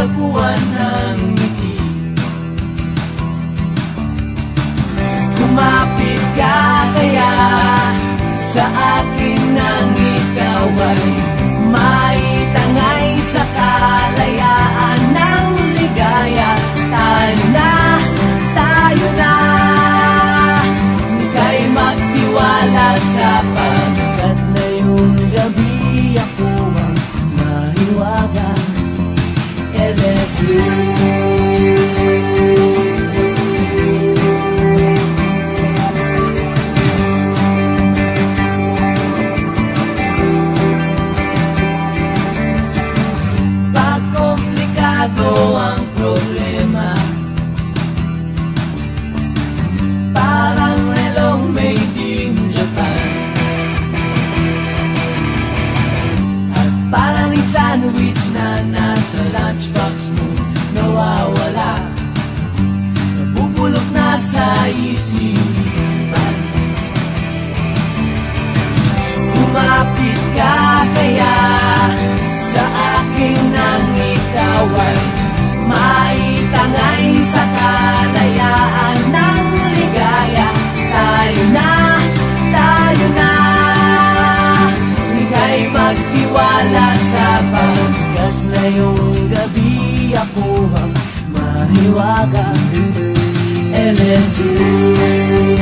natagpuan ng ngiti. Kumapit ka kaya sa akin nang ikaw ay maitangay isipan Lumapit ka kaya sa akin nang ikaw ay maitangay sa kalayaan ligaya. Tayo na, tayo na, sa pagkat ngayong gabi ako ang mahiwaga. ela é sua.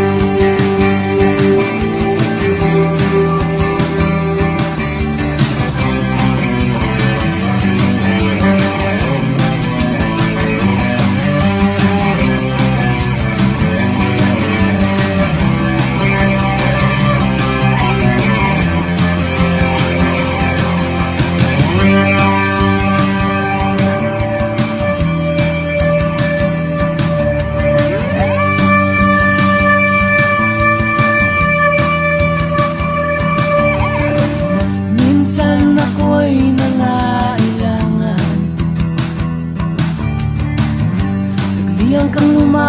É.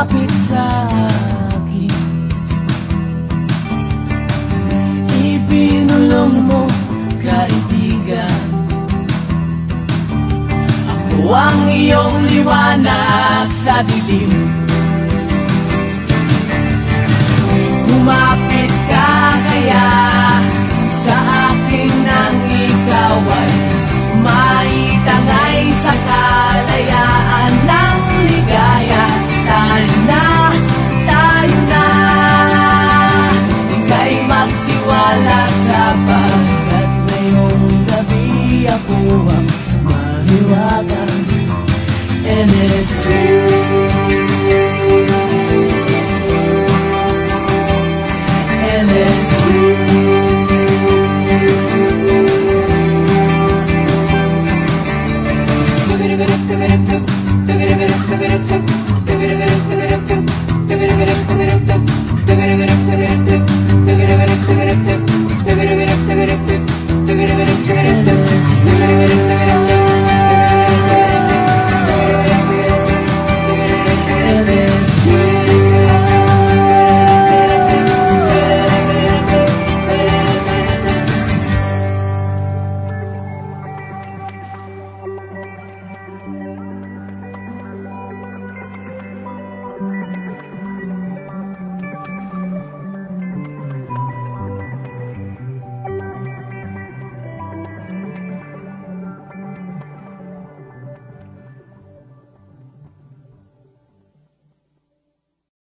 lumapit sa akin. Ibinulong mo, kaibigan. Ako ang iyong liwanag sa dilim ministry.